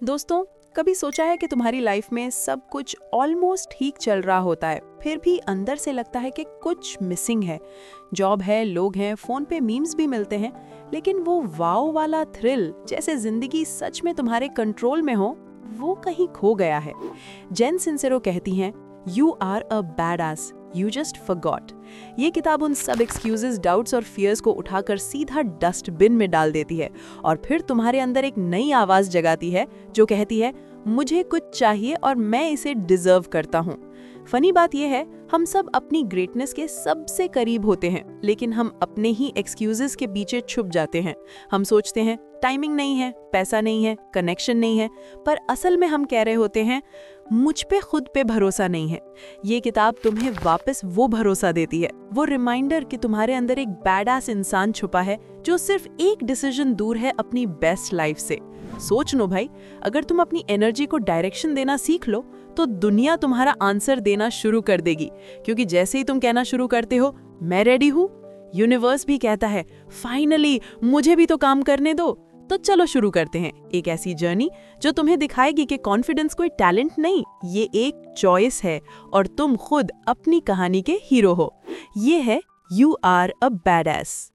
दोस्तों, कभी सोचा है कि तुम्हारी लाइफ में सब कुछ ऑलमोस्ट ठीक चल रहा होता है, फिर भी अंदर से लगता है कि कुछ मिसिंग है। जॉब है, लोग हैं फ़ोन पे मीम्स भी मिलते हैं, लेकिन वो वाओ वाला थ्रिल जैसे ज़िंदगी सच में तुम्हारे कंट्रोल में हो, वो कहीं खो गया है। जेन सिंसेरो कहती हैं you are a badass you just forgot ये किताब उन सब एक्सक्यूजेस डाउट्स और फियर्स को उठाकर सीधा डस्टबिन में डाल देती है और फिर तुम्हारे अंदर एक नई आवाज़ जगाती है, जो कहती है, मुझे कुछ चाहिए और मैं इसे डिजर्व करता हूँ। फनी बात यह है, हम सब अपनी ग्रेटनेस के सबसे करीब होते हैं, लेकिन हम अपने ही एक्सक्यूजेस के पीछे छुप जाते हैं। हम सोचते हैं टाइमिंग नहीं है, पैसा नहीं है कनेक्शन नहीं है, पर असल में हम कह रहे होते हैं, मुझ पे खुद पे भरोसा नहीं है। ये किताब तुम्हें वापस वो भरोसा देती है, वो रिमाइंडर कि तुम्हारे अंदर एक बैड इंसान छुपा है जो सिर्फ़ एक डिसीज़न दूर है अपनी बेस्ट लाइफ से। सोच लो भाई, अगर तुम अपनी एनर्जी को डायरेक्शन देना सीख लो तो दुनिया तुम्हारा आंसर देना शुरू कर देगी। क्योंकि जैसे ही तुम कहना शुरू करते हो, मैं रेडी हूँ यूनिवर्स भी कहता है फाइनली मुझे भी तो काम करने दो। तो चलो शुरू करते हैं, एक ऐसी जर्नी जो तुम्हें दिखाएगी कि कॉन्फिडेंस कोई टैलेंट नहीं, ये एक चॉइस है और तुम खुद अपनी कहानी के हीरो हो। ये है you are a bad S